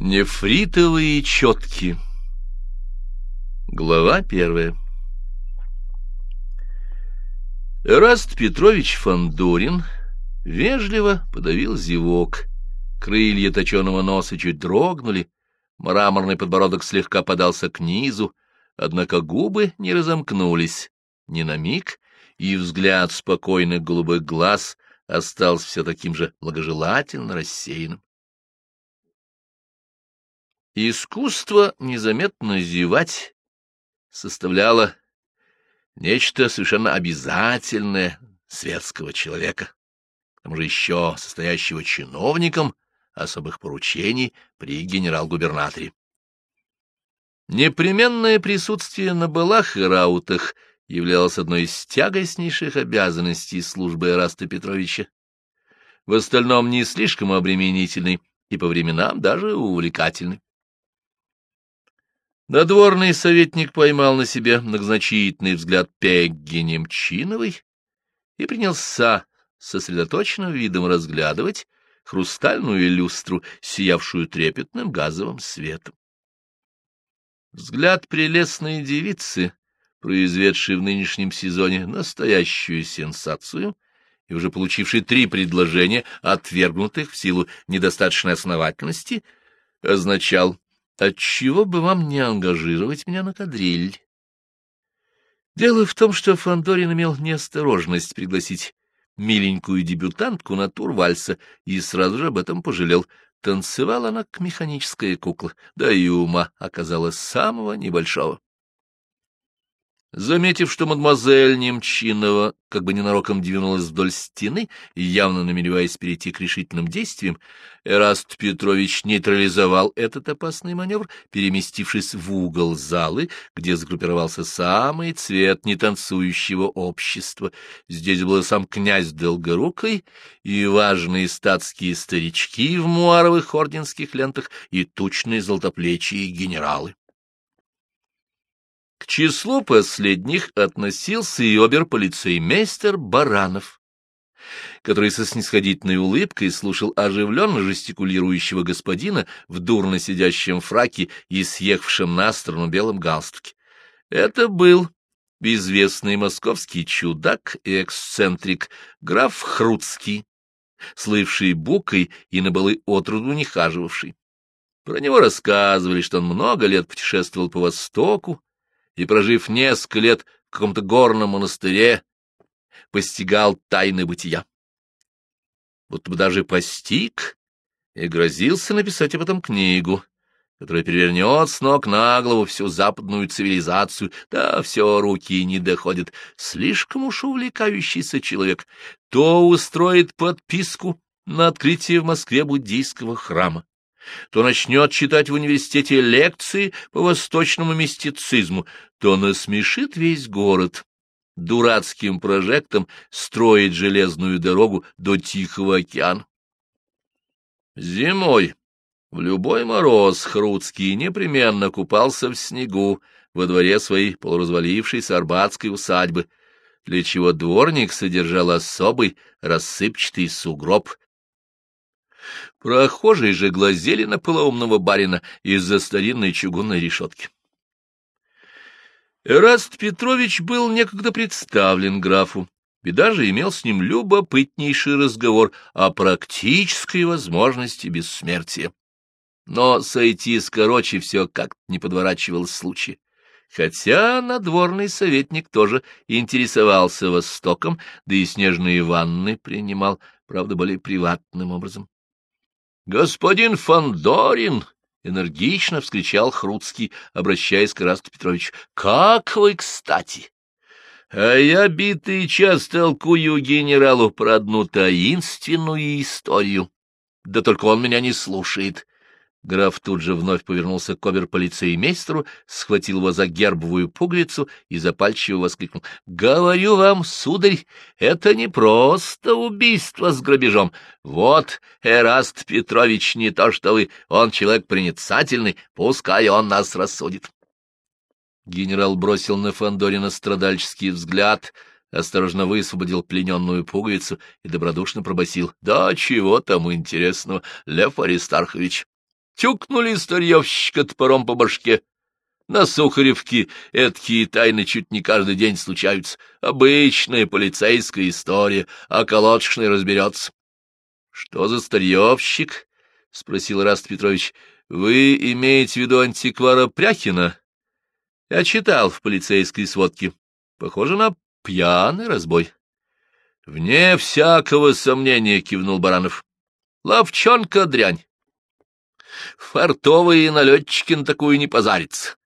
Нефритовые четки Глава первая Раст Петрович Фандорин вежливо подавил зевок. Крылья точеного носа чуть дрогнули, мраморный подбородок слегка подался к низу, однако губы не разомкнулись ни на миг, и взгляд спокойных голубых глаз остался все таким же благожелательно рассеянным. Искусство незаметно зевать составляло нечто совершенно обязательное светского человека, к тому же еще состоящего чиновником особых поручений при генерал-губернаторе. Непременное присутствие на балах и раутах являлось одной из тягостнейших обязанностей службы Эраста Петровича, в остальном не слишком обременительной и по временам даже увлекательной. Надворный советник поймал на себе многозначительный взгляд Пегги Немчиновой и принялся сосредоточенным видом разглядывать хрустальную люстру, сиявшую трепетным газовым светом. Взгляд прелестной девицы, произведшей в нынешнем сезоне настоящую сенсацию и уже получившей три предложения, отвергнутых в силу недостаточной основательности, означал Отчего бы вам не ангажировать меня на кадриль? Дело в том, что Фандорин имел неосторожность пригласить миленькую дебютантку на тур вальса и сразу же об этом пожалел. Танцевала она как механическая кукла, да и ума оказалась самого небольшого. Заметив, что мадемуазель Немчинова как бы ненароком двинулась вдоль стены, явно намереваясь перейти к решительным действиям, Эраст Петрович нейтрализовал этот опасный маневр, переместившись в угол залы, где сгруппировался самый цвет нетанцующего общества. Здесь был сам князь Долгорукой и важные статские старички в муаровых орденских лентах и тучные золотоплечие генералы. К числу последних относился и обер-полицеймейстер Баранов, который со снисходительной улыбкой слушал оживленно жестикулирующего господина в дурно сидящем фраке и съехавшем на сторону белом галстуке. Это был известный московский чудак и эксцентрик граф Хруцкий, слывший букой и на балы отроду не хаживавший. Про него рассказывали, что он много лет путешествовал по Востоку, и, прожив несколько лет в каком-то горном монастыре, постигал тайны бытия. Будто бы даже постиг и грозился написать об этом книгу, которая перевернет с ног на голову всю западную цивилизацию, да все руки не доходят. Слишком уж увлекающийся человек. То устроит подписку на открытие в Москве буддийского храма, то начнет читать в университете лекции по восточному мистицизму, то насмешит весь город дурацким прожектом строить железную дорогу до Тихого океана. Зимой в любой мороз Хруцкий непременно купался в снегу во дворе своей полуразвалившейся арбатской усадьбы, для чего дворник содержал особый рассыпчатый сугроб Прохожие же глазели на полоумного барина из-за старинной чугунной решетки. Эраст Петрович был некогда представлен графу, и даже имел с ним любопытнейший разговор о практической возможности бессмертия. Но сойти с короче все как-то не подворачивалось случай. Хотя надворный советник тоже интересовался Востоком, да и снежные ванны принимал, правда, более приватным образом. Господин Фандорин! — энергично вскричал Хруцкий, обращаясь к Расту Петровичу. — Как вы кстати! А я битый час толкую генералу про одну таинственную историю. Да только он меня не слушает. Граф тут же вновь повернулся к обер-полицеймейстеру, схватил его за гербовую пуговицу и запальчиво воскликнул. — Говорю вам, сударь, это не просто убийство с грабежом. Вот Эраст Петрович не то что вы, он человек проницательный, пускай он нас рассудит. Генерал бросил на Фандорина страдальческий взгляд, осторожно высвободил плененную пуговицу и добродушно пробасил. — Да чего там интересного, Лев Аристархович? Тюкнули старьевщика топором по башке. На Сухаревке эткие тайны чуть не каждый день случаются. Обычная полицейская история, а колодочный разберется. — Что за старьевщик? — спросил Раст Петрович. — Вы имеете в виду антиквара Пряхина? Я читал в полицейской сводке. Похоже на пьяный разбой. — Вне всякого сомнения, — кивнул Баранов. — Ловчонка дрянь. Фартовые налетчики на такую не позарятся.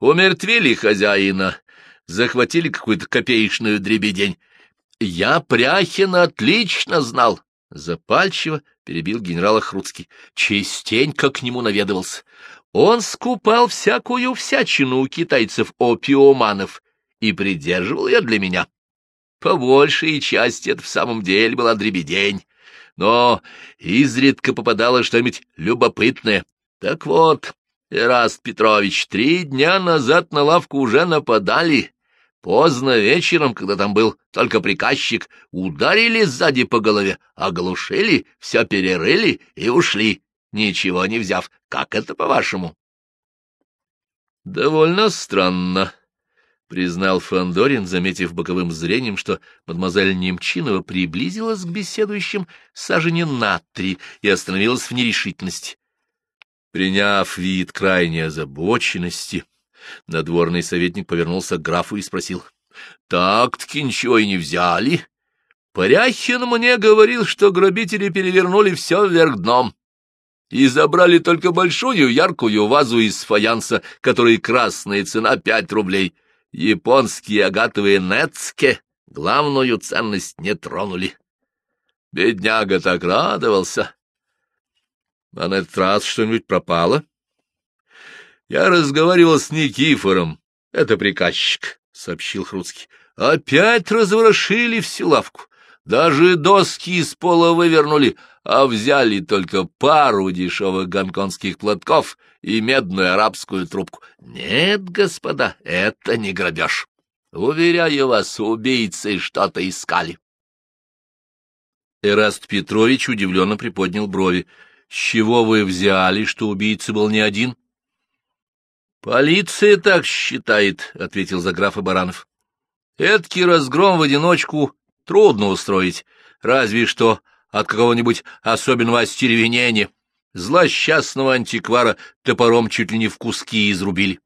Умертвили хозяина, захватили какую-то копеечную дребедень. Я Пряхина отлично знал. Запальчиво перебил генерала Хруцкий. Частенько к нему наведывался. Он скупал всякую всячину у китайцев-опиоманов и придерживал ее для меня. По большей части это в самом деле была дребедень, но изредка попадало что-нибудь любопытное. Так вот, Ираст Петрович, три дня назад на лавку уже нападали. Поздно вечером, когда там был только приказчик, ударили сзади по голове, оглушили, все перерыли и ушли, ничего не взяв. Как это, по-вашему? — Довольно странно, — признал Фандорин, заметив боковым зрением, что мадемуазель Немчинова приблизилась к беседующим сажене на три и остановилась в нерешительности. Приняв вид крайней озабоченности, надворный советник повернулся к графу и спросил. — Так-таки ничего и не взяли? Поряхин мне говорил, что грабители перевернули все вверх дном и забрали только большую яркую вазу из фаянса, которой красная цена пять рублей. Японские агатовые нецке главную ценность не тронули. Бедняга так радовался. А на этот раз что-нибудь пропало? Я разговаривал с Никифором. Это приказчик, — сообщил Хруцкий. Опять разворошили всю лавку. Даже доски из пола вывернули, а взяли только пару дешевых гонконгских платков и медную арабскую трубку. Нет, господа, это не грабеж. Уверяю вас, убийцы что-то искали. Эраст Петрович удивленно приподнял брови. — С чего вы взяли, что убийца был не один? — Полиция так считает, — ответил за графа Баранов. — Эдкий разгром в одиночку трудно устроить, разве что от какого-нибудь особенного остервенения. Злосчастного антиквара топором чуть ли не в куски изрубили.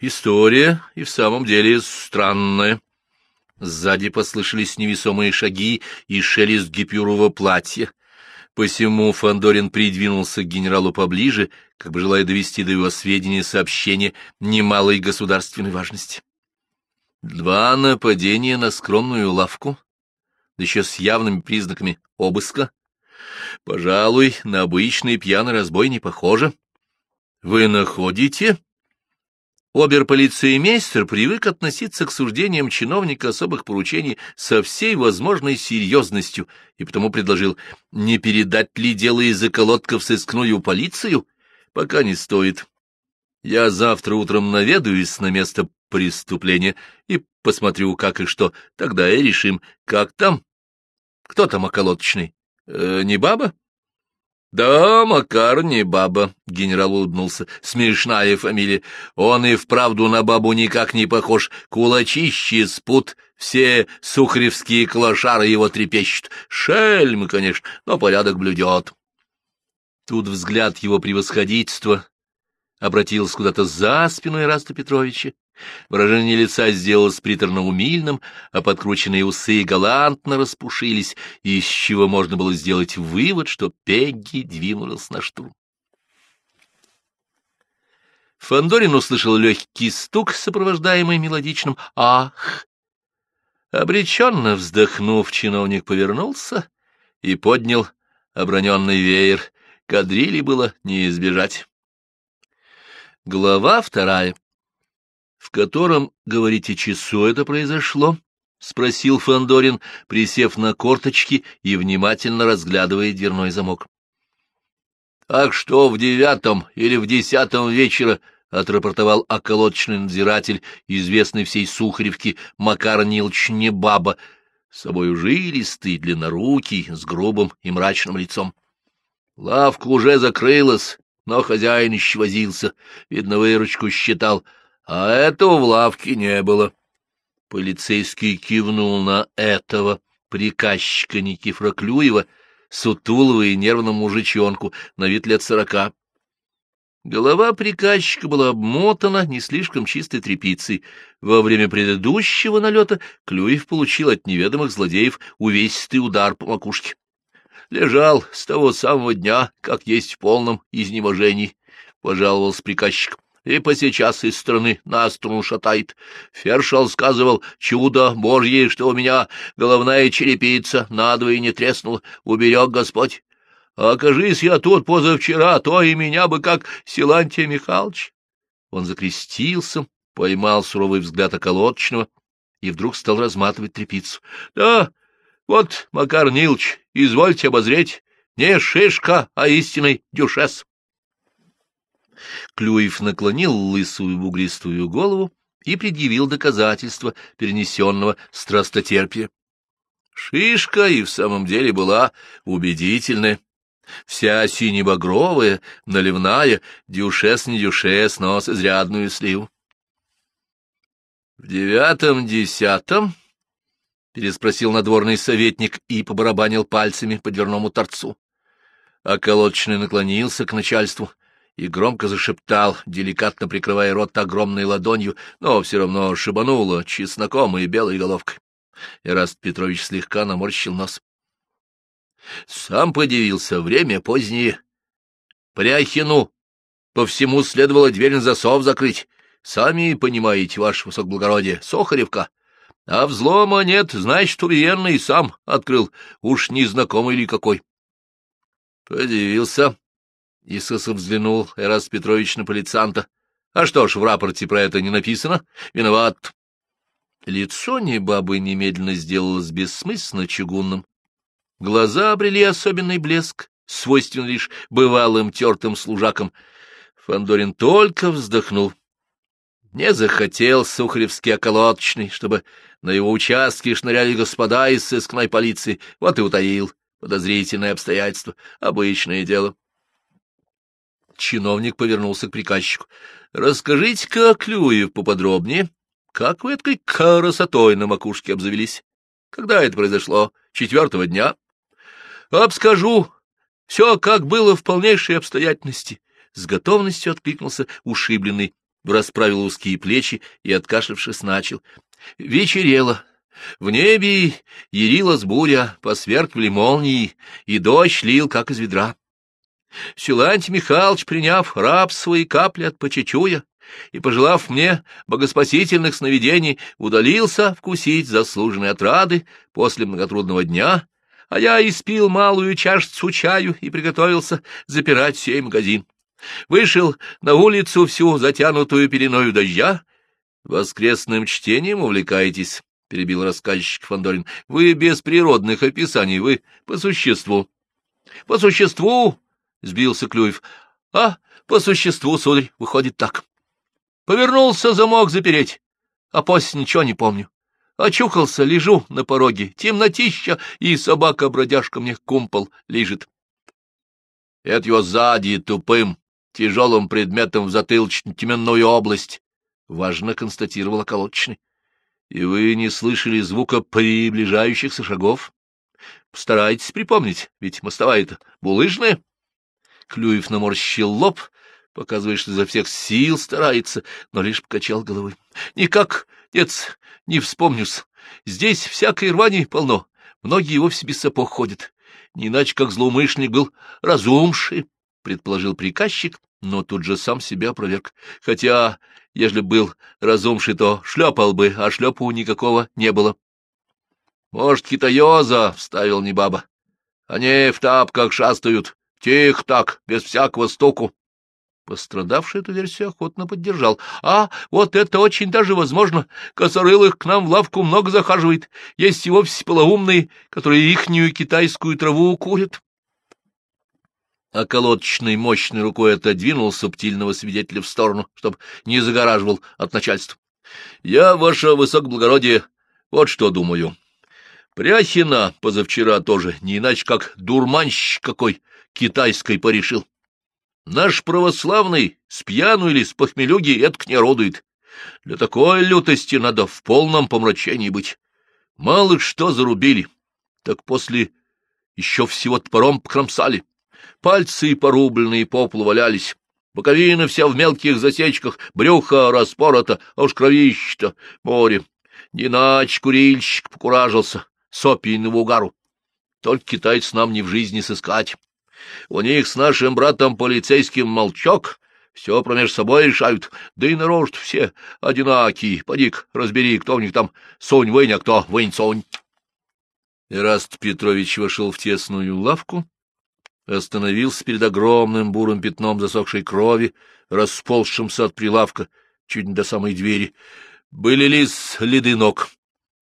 История и в самом деле странная. Сзади послышались невесомые шаги и шелест гипюрового платья. Посему Фандорин придвинулся к генералу поближе, как бы желая довести до его сведения сообщение немалой государственной важности. Два нападения на скромную лавку, да еще с явными признаками обыска. Пожалуй, на обычный пьяный разбой не похоже. Вы находите? Оберполицеймейстер привык относиться к суждениям чиновника особых поручений со всей возможной серьезностью и потому предложил, не передать ли дело из околотка в сыскную полицию, пока не стоит. Я завтра утром наведаюсь на место преступления и посмотрю, как и что, тогда и решим, как там. Кто там околоточный? Э, не баба? Да, Макар не баба, — генерал улыбнулся. Смешная фамилия. Он и вправду на бабу никак не похож. Кулачище спут, все сухаревские клошары его трепещут. Шельм, конечно, но порядок блюдет. Тут взгляд его превосходительства обратился куда-то за спину Ираста Петровича. Выражение лица сделалось приторно-умильным, а подкрученные усы галантно распушились, из чего можно было сделать вывод, что Пегги двинулась на штурм. Фандорин услышал легкий стук, сопровождаемый мелодичным «Ах!». Обреченно вздохнув, чиновник повернулся и поднял оброненный веер. Кадрили было не избежать. Глава вторая. — В котором, говорите, часу это произошло? — спросил Фандорин, присев на корточки и внимательно разглядывая дверной замок. — Так что в девятом или в десятом вечера, — отрапортовал околоточный надзиратель, известный всей Сухаревке Макар Нилч Небаба, собой жилистый, длиннорукий, с грубым и мрачным лицом. — Лавка уже закрылась, но хозяин еще возился, видно, выручку считал, а этого в лавке не было. Полицейский кивнул на этого приказчика Никифора Клюева, сутулого и нервного мужичонку, на вид лет сорока. Голова приказчика была обмотана не слишком чистой тряпицей. Во время предыдущего налета Клюев получил от неведомых злодеев увесистый удар по макушке. Лежал с того самого дня, как есть в полном изнеможении, — пожаловался приказчик. И по сейчас из страны на струну шатает. Фершал сказывал, чудо божье, что у меня головная черепица надвое не треснула, уберег Господь. А окажись я тут позавчера, то и меня бы как Силантия Михайлович. Он закрестился, поймал суровый взгляд околоточного и вдруг стал разматывать тряпицу. — Да, вот, Макар Нилч, извольте обозреть, не шишка, а истинный дюшес. Клюев наклонил лысую бугристую голову и предъявил доказательства перенесенного страстотерпия. Шишка и в самом деле была убедительная. Вся синебагровая, наливная, дюшес не дюшес, но с изрядную сливу. — В девятом-десятом? — переспросил надворный советник и побарабанил пальцами по дверному торцу. Околоточный наклонился к начальству и громко зашептал, деликатно прикрывая рот огромной ладонью, но все равно шибануло чесноком и белой головкой. Ираст Петрович слегка наморщил нос. Сам подивился, время позднее. Пряхину по всему следовало дверь на засов закрыть. Сами понимаете, ваше высокоблагородие, Сохаревка. А взлома нет, значит, убиенный сам открыл, уж незнакомый ли какой. Подивился. Исусов взглянул Эрас Петрович на полицанта. А что ж, в рапорте про это не написано? Виноват. Лицо небабы немедленно сделалось бессмысленно чугунным. Глаза обрели особенный блеск, свойственный лишь бывалым тертым служакам. Фандорин только вздохнул. Не захотел Сухаревский околоточный, чтобы на его участке шныряли господа из сыскной полиции, вот и утаил подозрительное обстоятельство, обычное дело. Чиновник повернулся к приказчику. — Расскажите-ка, Клюев, поподробнее, как вы этой красотой на макушке обзавелись? Когда это произошло? Четвертого дня? Обскажу. Все, как было в полнейшей обстоятельности. С готовностью откликнулся ушибленный, расправил узкие плечи и, откашлившись, начал. Вечерело. В небе ярилась буря, посверкивали молнии, и дождь лил, как из ведра. Силантий Михайлович, приняв рабство и капли от почечуя, и, пожелав мне богоспасительных сновидений, удалился вкусить заслуженные отрады после многотрудного дня, а я испил малую чашцу чаю и приготовился запирать сей магазин. Вышел на улицу всю затянутую пеленою дождя. Воскресным чтением увлекаетесь, — перебил рассказчик Фандорин. Вы без природных описаний, вы по существу. — По существу, — сбился Клюев. — А, по существу, сударь, выходит так. Повернулся замок запереть, а после ничего не помню. Очухался, лежу на пороге, темнотища, и собака-бродяжка мне кумпол лежит. Это его сзади тупым, тяжелым предметом в затылочно-теменную область, — важно констатировал околоточный. — И вы не слышали звука приближающихся шагов? Постарайтесь припомнить, ведь мостовая-то булыжная. Клюев наморщил лоб, показывая, что изо всех сил старается, но лишь покачал головой. — Никак, нет, не вспомнюсь. Здесь всякой рвани полно, многие вовсе без сапог ходят. Не иначе, как злоумышленник был разумший, — предположил приказчик, но тут же сам себя опроверг. Хотя, ежели был разумший, то шлепал бы, а шлепу никакого не было. — Может, китаёза, — вставил Небаба. — Они в тапках шастают, тихо так, без всякого стуку. Пострадавший эту версию охотно поддержал. — А, вот это очень даже возможно. Косорылых к нам в лавку много захаживает. Есть и вовсе полоумные, которые ихнюю китайскую траву курят. А колодочной мощной рукой отодвинул субтильного свидетеля в сторону, чтобы не загораживал от начальства. — Я, ваше высокоблагородие, вот что думаю. Пряхина позавчера тоже, не иначе как дурманщик какой, китайской порешил. Наш православный с пьяну или с похмелюги этак не родует. Для такой лютости надо в полном помрачении быть. Мало что зарубили, так после еще всего топором покромсали. Пальцы порубленные по полу валялись, боковина вся в мелких засечках, брюхо распорото, а уж кровище-то море. Не иначе курильщик покуражился, с опийного угару. Только китайц нам не в жизни сыскать. У них с нашим братом полицейским молчок, все промеж собой решают, да и народ все одинакие. Поди разбери, кто у них там сонь-вынь, а кто вынь-сонь. Эраст Петрович вошел в тесную лавку, остановился перед огромным бурым пятном засохшей крови, расползшимся от прилавка чуть не до самой двери. Были ли следы ног?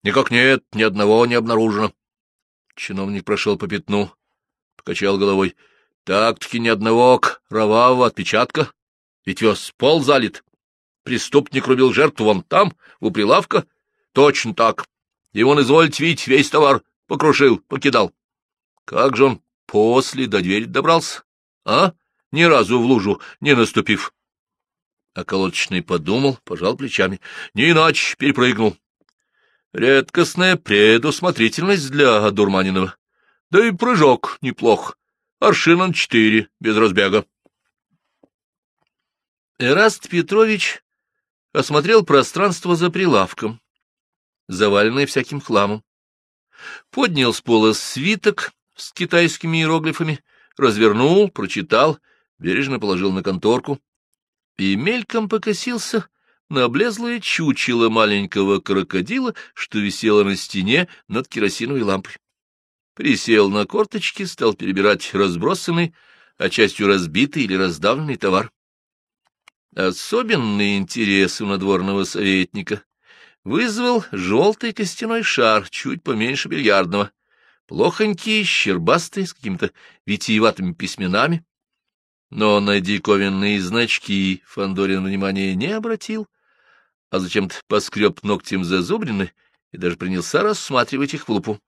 Никак нет, ни одного не обнаружено. Чиновник прошел по пятну, покачал головой. Так-таки ни одного кровавого отпечатка, ведь вес пол залит. Преступник рубил жертву вон там, у прилавка. Точно так. И он, извольте видеть, весь товар покрушил, покидал. Как же он после до двери добрался, а? Ни разу в лужу не наступив. А колодочный подумал, пожал плечами. Не иначе перепрыгнул. Редкостная предусмотрительность для одурманенного. Да и прыжок неплох. Аршин четыре, без разбега. Эраст Петрович осмотрел пространство за прилавком, заваленное всяким хламом. Поднял с пола свиток с китайскими иероглифами, развернул, прочитал, бережно положил на конторку и мельком покосился на облезлое чучело маленького крокодила, что висело на стене над керосиновой лампой. Присел на корточки, стал перебирать разбросанный, а частью разбитый или раздавленный товар. Особенный интерес у надворного советника вызвал желтый костяной шар, чуть поменьше бильярдного, плохонький, щербастый, с какими-то витиеватыми письменами. Но на диковинные значки Фандорин внимания не обратил, а зачем-то поскреб ногтем зазубрины и даже принялся рассматривать их в лупу.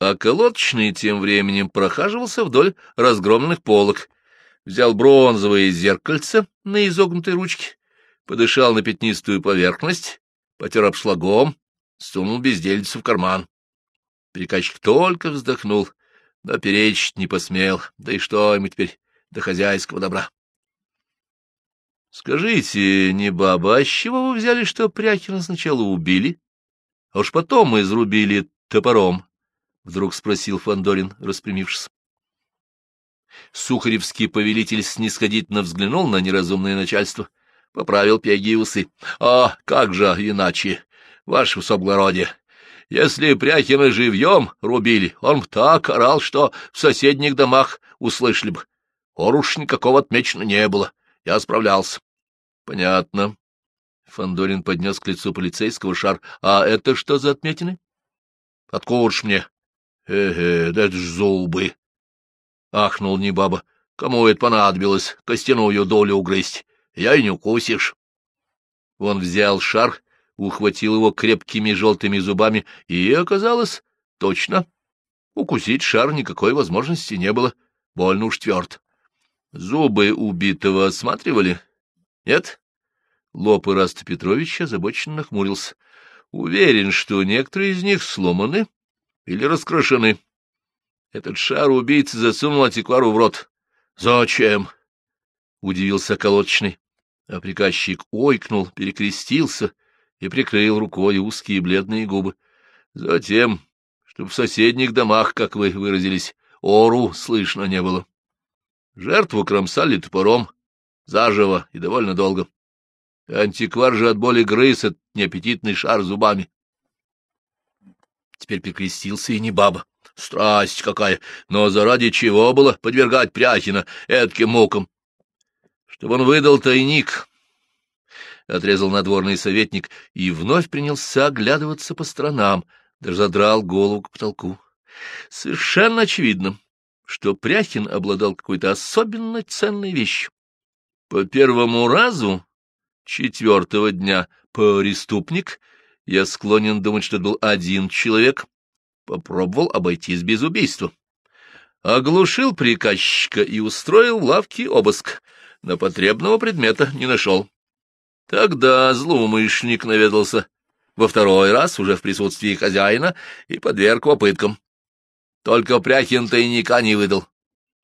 А колодочный тем временем прохаживался вдоль разгромленных полок, взял бронзовое зеркальце на изогнутой ручке, подышал на пятнистую поверхность, потер обшлагом, сунул бездельницу в карман. Приказчик только вздохнул, но перечить не посмел, да и что ему теперь до хозяйского добра. — Скажите, не баба, а с чего вы взяли, что Пряхина сначала убили, а уж потом изрубили топором? — вдруг спросил Фандорин, распрямившись. Сухаревский повелитель снисходительно взглянул на неразумное начальство, поправил пеги и усы. — А как же иначе, ваше высокоблагородие? Если Пряхина живьем рубили, он так орал, что в соседних домах услышали бы. Оруш никакого отмечено не было. Я справлялся. — Понятно. Фандорин поднес к лицу полицейского шар. — А это что за отметины? — Откуда ж мне? Э — да это ж зубы. — ахнул Небаба. — Кому это понадобилось костяную долю угрызть? Я и не укусишь. Он взял шар, ухватил его крепкими желтыми зубами, и оказалось, точно, укусить шар никакой возможности не было, больно уж тверд. Зубы убитого осматривали? Нет? Лоб Ираста Петровича озабоченно нахмурился. Уверен, что некоторые из них сломаны или раскрошены. Этот шар убийца засунул антиквару в рот. Зачем? — удивился колодочный. А приказчик ойкнул, перекрестился и прикрыл рукой узкие бледные губы. Затем, чтобы в соседних домах, как вы выразились, ору слышно не было. Жертву кромсали топором, заживо и довольно долго. Антиквар же от боли грыз этот неаппетитный шар зубами. Теперь прикрестился и не баба. Страсть какая! Но заради чего было подвергать Пряхина этким мукам? Чтобы он выдал тайник, — отрезал надворный советник и вновь принялся оглядываться по сторонам, даже задрал голову к потолку. Совершенно очевидно, что Пряхин обладал какой-то особенно ценной вещью. По первому разу четвертого дня преступник, я склонен думать, что это был один человек, попробовал обойтись без убийства. оглушил приказчика и устроил в лавке обыск, но потребного предмета не нашел. Тогда злоумышленник наведался во второй раз уже в присутствии хозяина и подверг попыткам. Только Пряхин тайника не выдал.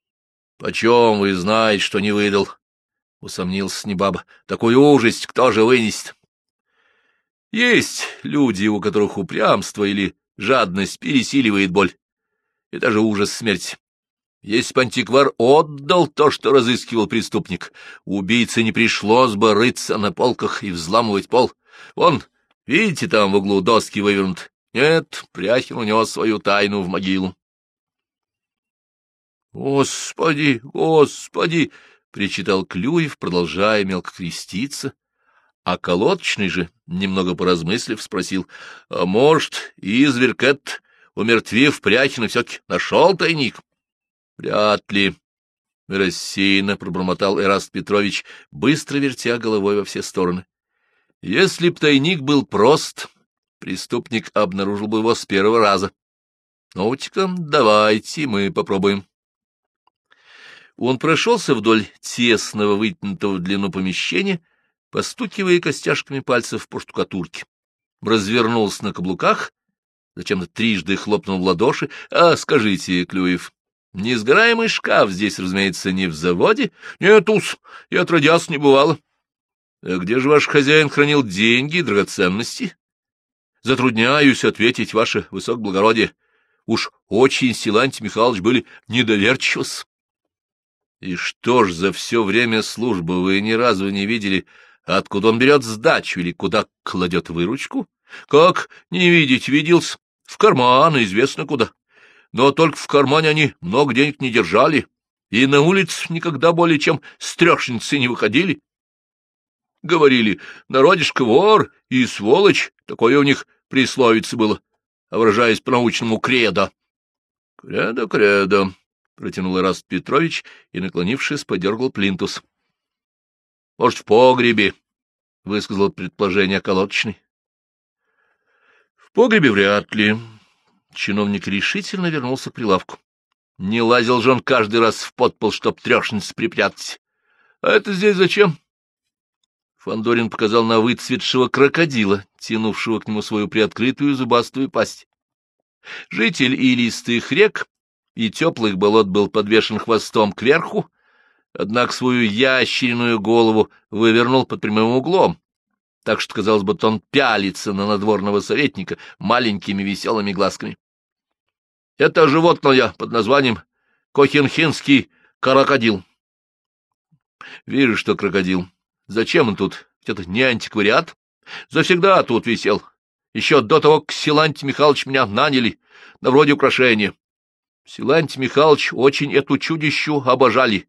— Почем вы знаете, что не выдал? — усомнился Небаба. — Такую ужасть кто же вынесет? Есть люди, у которых упрямство или жадность пересиливает боль, и даже ужас смерти. Если бы антиквар отдал то, что разыскивал преступник, убийце не пришлось бы рыться на полках и взламывать пол. Вон, видите, там в углу доски вывернут. Нет, Пряхин унес свою тайну в могилу. «Господи, Господи!» — причитал Клюев, продолжая мелко креститься. А колодочный же, немного поразмыслив, спросил, «А может, изверг этот, умертвив Пряхина, все-таки нашел тайник?» Вряд ли. Рассеянно пробормотал Эраст Петрович, быстро вертя головой во все стороны. Если б тайник был прост, преступник обнаружил бы его с первого раза. Ну-ка, давайте мы попробуем. Он прошелся вдоль тесного, вытянутого в длину помещения, постукивая костяшками пальцев по штукатурке. Развернулся на каблуках, зачем-то трижды хлопнул в ладоши. — А, скажите, Клюев, Несгораемый шкаф здесь, разумеется, не в заводе. Нет, ус, и отродясь не бывало. А где же ваш хозяин хранил деньги и драгоценности? Затрудняюсь ответить, ваше высокоблагородие. Уж очень Силантий Михайлович были недоверчивы. И что ж за все время службы вы ни разу не видели, откуда он берет сдачу или куда кладет выручку? Как не видеть, виделся? В карман, известно куда но только в кармане они много денег не держали, и на улице никогда более чем с трешницы не выходили. Говорили, народишко вор и сволочь, такое у них присловице было, выражаясь по-научному кредо. — Кредо, кредо, — протянул Раст Петрович и, наклонившись, подергал плинтус. — Может, в погребе, — высказал предположение колодочный. — В погребе вряд ли, Чиновник решительно вернулся к прилавку. Не лазил же он каждый раз в подпол, чтоб трешниц припрятать. А это здесь зачем? Фандорин показал на выцветшего крокодила, тянувшего к нему свою приоткрытую зубастую пасть. Житель илистых рек и теплых болот был подвешен хвостом кверху, однако свою ящериную голову вывернул под прямым углом, так что казалось, будто он пялится на надворного советника маленькими веселыми глазками. Это животное под названием Кохенхинский крокодил. Вижу, что крокодил. Зачем он тут? Это не антиквариат. Завсегда тут висел. Еще до того, как Силантий Михайлович меня наняли, на вроде украшения. Силантий Михайлович очень эту чудищу обожали.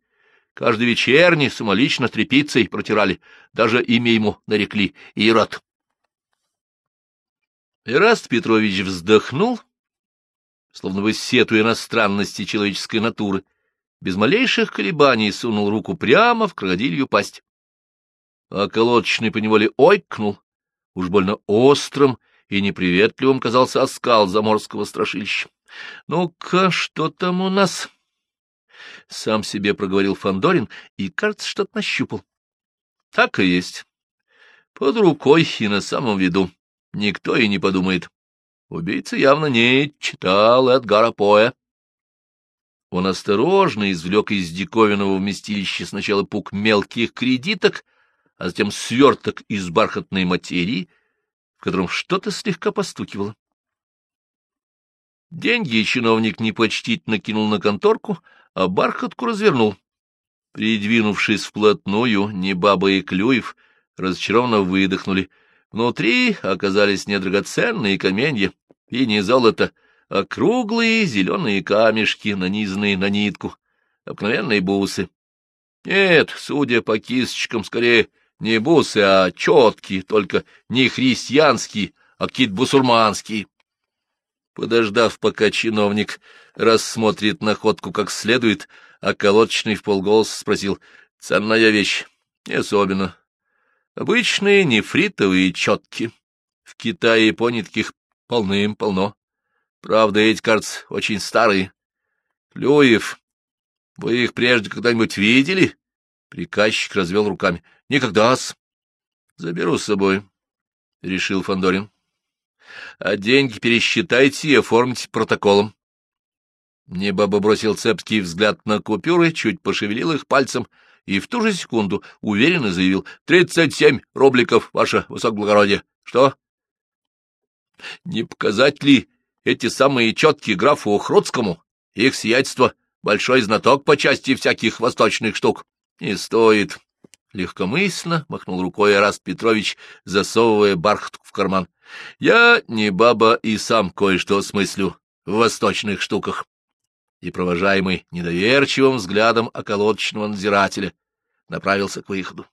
Каждый вечерний самолично тряпицей протирали. Даже имя ему нарекли — Ирод. Ираст Петрович вздохнул словно бы сетуя на странности человеческой натуры, без малейших колебаний сунул руку прямо в крокодилью пасть. А колодочный поневоле ойкнул, уж больно острым и неприветливым казался оскал заморского страшилища. — Ну-ка, что там у нас? — сам себе проговорил Фандорин и, кажется, что-то нащупал. — Так и есть. Под рукой и на самом виду. Никто и не подумает. Убийца явно не читал Эдгара Поя. Он осторожно извлек из диковинного вместилища сначала пук мелких кредиток, а затем сверток из бархатной материи, в котором что-то слегка постукивало. Деньги чиновник непочтительно кинул на конторку, а бархатку развернул. Придвинувшись вплотную, Небаба и Клюев разочарованно выдохнули — Внутри оказались не драгоценные каменья и не золото, а круглые зеленые камешки, нанизанные на нитку, обыкновенные бусы. Нет, судя по кисточкам, скорее не бусы, а четкие, только не христианские, а какие-то бусурманские. Подождав, пока чиновник рассмотрит находку как следует, а колодочный в полголоса спросил, «Ценная вещь?» «Не особенно. Обычные нефритовые четки. В Китае и Японии таких полным-полно. Правда, эти, кажется, очень старые. Плюев, вы их прежде когда-нибудь видели? Приказчик развел руками. — Никогда-с. — Заберу с собой, — решил Фандорин. А деньги пересчитайте и оформьте протоколом. Небаба бросил цепкий взгляд на купюры, чуть пошевелил их пальцем и в ту же секунду уверенно заявил «Тридцать семь рубликов, ваше высокоблагородие». «Что?» «Не показать ли эти самые четкие графу Охродскому? Их сиятельство — большой знаток по части всяких восточных штук. Не стоит». Легкомысленно махнул рукой Араст Петрович, засовывая бархатку в карман. — Я не баба и сам кое-что смыслю в восточных штуках. И, провожаемый недоверчивым взглядом околоточного надзирателя, направился к выходу.